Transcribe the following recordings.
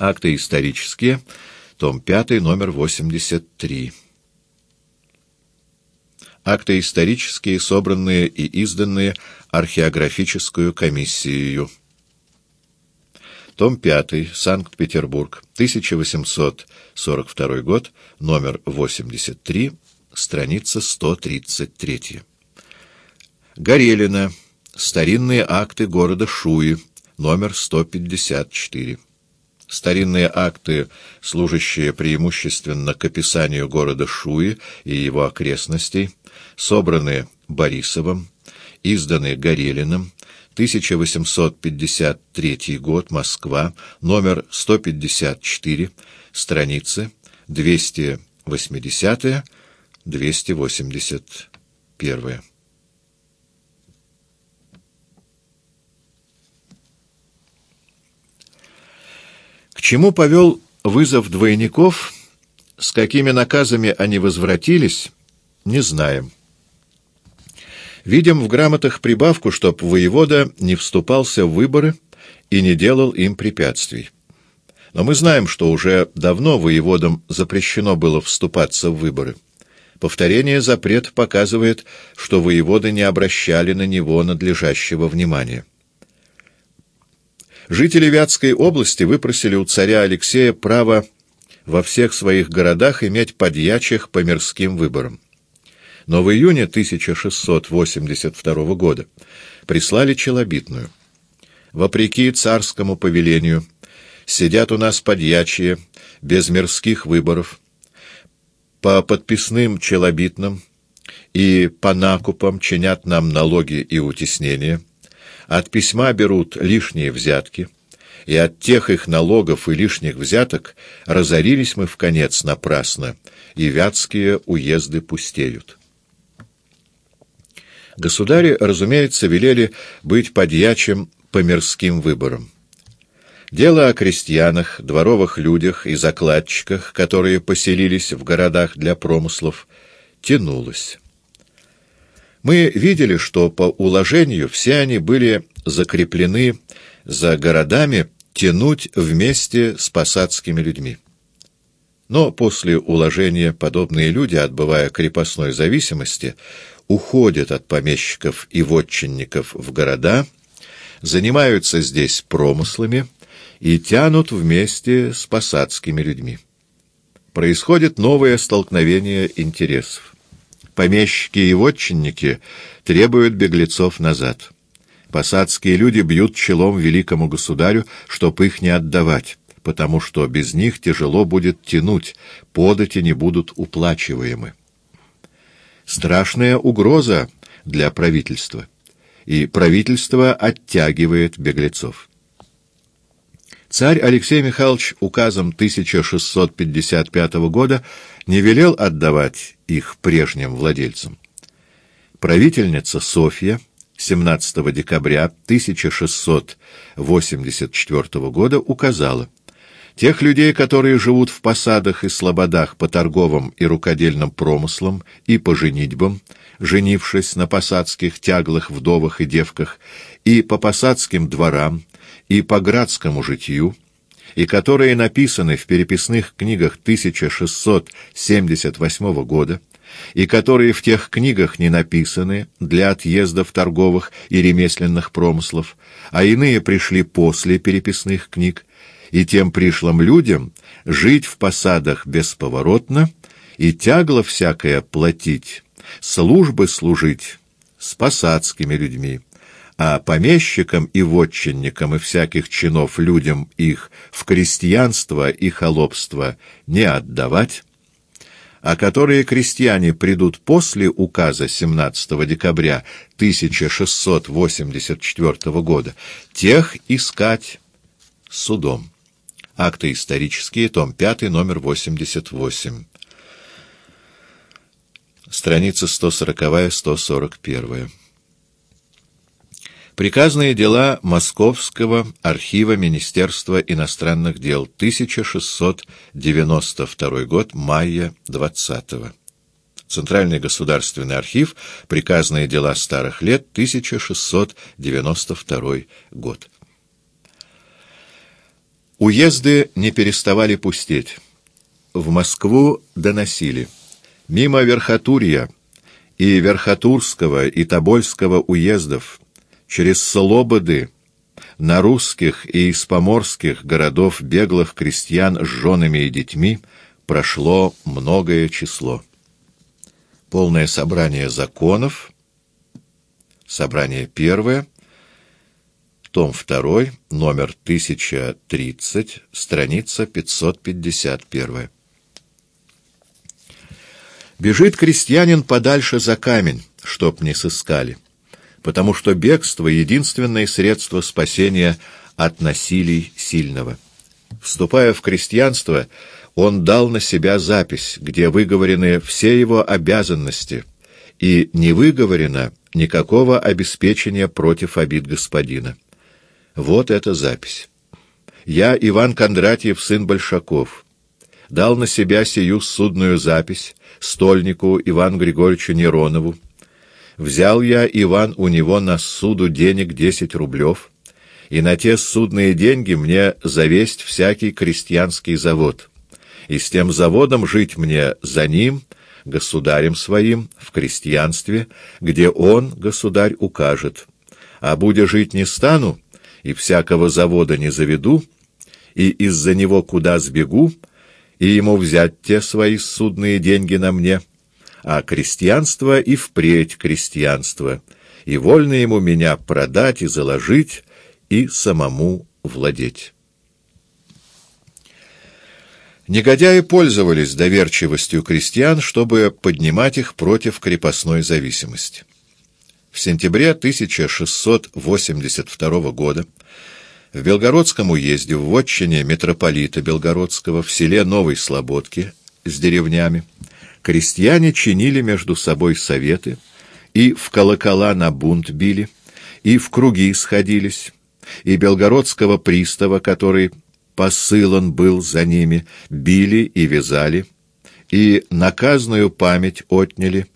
Акты исторические. Том 5, номер 83. Акты исторические, собранные и изданные археографическую комиссией. Том 5, Санкт-Петербург, 1842 год, номер 83, страница 133. Горелина. Старинные акты города Шуи, номер 154. Старинные акты, служащие преимущественно к описанию города Шуи и его окрестностей, собраны Борисовым, изданы Горелиным, 1853 год, Москва, номер 154, страницы 280-281. Чему повел вызов двойников, с какими наказами они возвратились, не знаем. Видим в грамотах прибавку, чтоб воевода не вступался в выборы и не делал им препятствий. Но мы знаем, что уже давно воеводам запрещено было вступаться в выборы. Повторение запрет показывает, что воеводы не обращали на него надлежащего внимания. Жители Вятской области выпросили у царя Алексея право во всех своих городах иметь подьячих по мирским выборам. Но в июне 1682 года прислали челобитную. Вопреки царскому повелению, сидят у нас подьячие, без мирских выборов, по подписным челобитным и по накупам чинят нам налоги и утеснения, от письма берут лишние взятки, и от тех их налогов и лишних взяток разорились мы в конец напрасно, и вятские уезды пустеют. Государи, разумеется, велели быть подьячим по мирским выборам. Дело о крестьянах, дворовых людях и закладчиках, которые поселились в городах для промыслов, тянулось. Мы видели, что по уложению все они были закреплены за городами тянуть вместе с посадскими людьми. Но после уложения подобные люди, отбывая крепостной зависимости, уходят от помещиков и вотчинников в города, занимаются здесь промыслами и тянут вместе с посадскими людьми. Происходит новое столкновение интересов. Помещики и вотчинники требуют беглецов назад. Посадские люди бьют челом великому государю, чтоб их не отдавать, потому что без них тяжело будет тянуть, подати не будут уплачиваемы. Страшная угроза для правительства, и правительство оттягивает беглецов. Царь Алексей Михайлович указом 1655 года не велел отдавать их прежним владельцам. Правительница Софья 17 декабря 1684 года указала Тех людей, которые живут в посадах и слободах по торговым и рукодельным промыслам и по женитьбам, женившись на посадских тяглых вдовах и девках, и по посадским дворам, и по градскому житию, и которые написаны в переписных книгах 1678 года, и которые в тех книгах не написаны для отъездов торговых и ремесленных промыслов, а иные пришли после переписных книг, и тем пришлым людям жить в посадах бесповоротно и тягло всякое платить, службы служить с посадскими людьми а помещикам и вотчинникам и всяких чинов людям их в крестьянство и холопство не отдавать, а которые крестьяне придут после указа 17 декабря 1684 года, тех искать судом. Акты исторические, том 5, номер 88. Страница 140-141. Приказные дела Московского архива Министерства иностранных дел, 1692 год, мая 20 -го. Центральный государственный архив, приказные дела старых лет, 1692 год. Уезды не переставали пустеть. В Москву доносили. Мимо Верхотурья и Верхотурского и Тобольского уездов, через Слободы, на русских и из поморских городов беглых крестьян с женами и детьми прошло многое число. Полное собрание законов, собрание первое, том 2, номер 1030, страница 551. Бежит крестьянин подальше за камень, чтоб не сыскали, потому что бегство — единственное средство спасения от насилий сильного. Вступая в крестьянство, он дал на себя запись, где выговорены все его обязанности, и не выговорено никакого обеспечения против обид господина. Вот эта запись. Я, Иван Кондратьев, сын Большаков, дал на себя сию судную запись стольнику Ивану Григорьевичу Неронову. Взял я, Иван, у него на суду денег десять рублев, и на те судные деньги мне завесть всякий крестьянский завод, и с тем заводом жить мне за ним, государем своим, в крестьянстве, где он, государь, укажет. А будя жить не стану, и всякого завода не заведу, и из-за него куда сбегу, и ему взять те свои судные деньги на мне, а крестьянство и впредь крестьянство, и вольно ему меня продать и заложить, и самому владеть. Негодяи пользовались доверчивостью крестьян, чтобы поднимать их против крепостной зависимости. В сентябре 1682 года в Белгородском уезде, в вотчине митрополита Белгородского, в селе Новой Слободки с деревнями, крестьяне чинили между собой советы, и в колокола на бунт били, и в круги сходились, и белгородского пристава, который посылан был за ними, били и вязали, и наказную память отняли,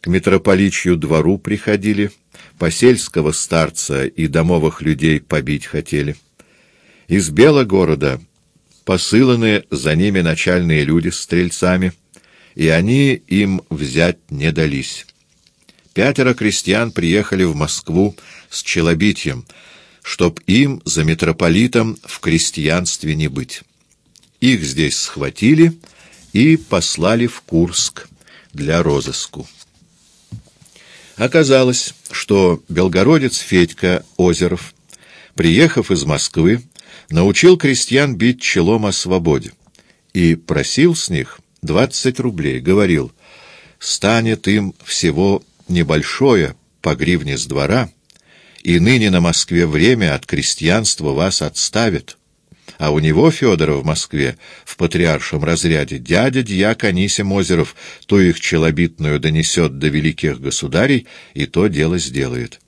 к митрополичью двору приходили, посельского старца и домовых людей побить хотели. Из Белогорода посыланы за ними начальные люди с стрельцами, и они им взять не дались. Пятеро крестьян приехали в Москву с челобитием, чтоб им за митрополитом в крестьянстве не быть. Их здесь схватили и послали в Курск для розыску. Оказалось, что белгородец Федька Озеров, приехав из Москвы, научил крестьян бить челом о свободе и просил с них двадцать рублей, говорил, станет им всего небольшое по гривне с двора, и ныне на Москве время от крестьянства вас отставит а у него, Федора, в Москве, в патриаршем разряде, дядя дьяк Анисим Озеров, то их челобитную донесет до великих государей, и то дело сделает.